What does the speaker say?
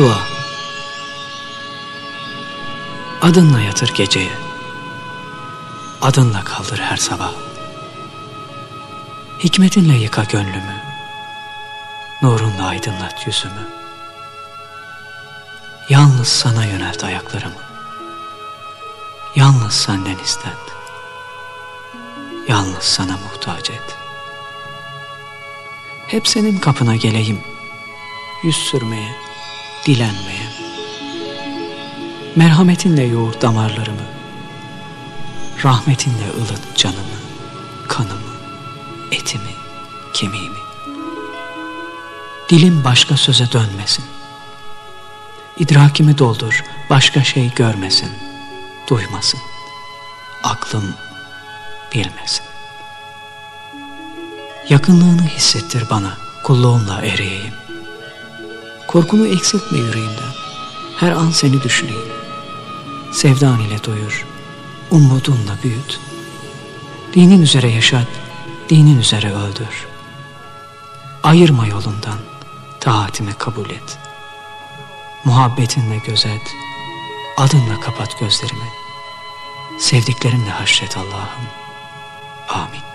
Dua. Adınla yatır geceye Adınla kaldır her sabah. Hikmetinle yıka gönlümü. Nurunla aydınlat yüzümü. Yalnız sana yönelt ayaklarımı. Yalnız senden istet Yalnız sana muhtaç et. Hep senin kapına geleyim. Yüz sürmeye, dilenmeye Merhametinle yoğurt damarlarımı Rahmetinle ılıt canımı, kanımı, etimi, kemiğimi Dilim başka söze dönmesin İdrakimi doldur, başka şey görmesin, duymasın. Aklım bilmesin. Yakınlığını hissettir bana, kulluğumla ereyeyim. Korkumu eksiltme yüreğimden, her an seni düşüneyim. Sevdan ile doyur, umudunla büyüt. Dinin üzere yaşat, dinin üzere öldür. Ayırma yolundan, taatimi kabul et.'' Muhabbetinle gözet, adınla kapat gözlerimi. Sevdiklerimle haşret Allah'ım. Amin.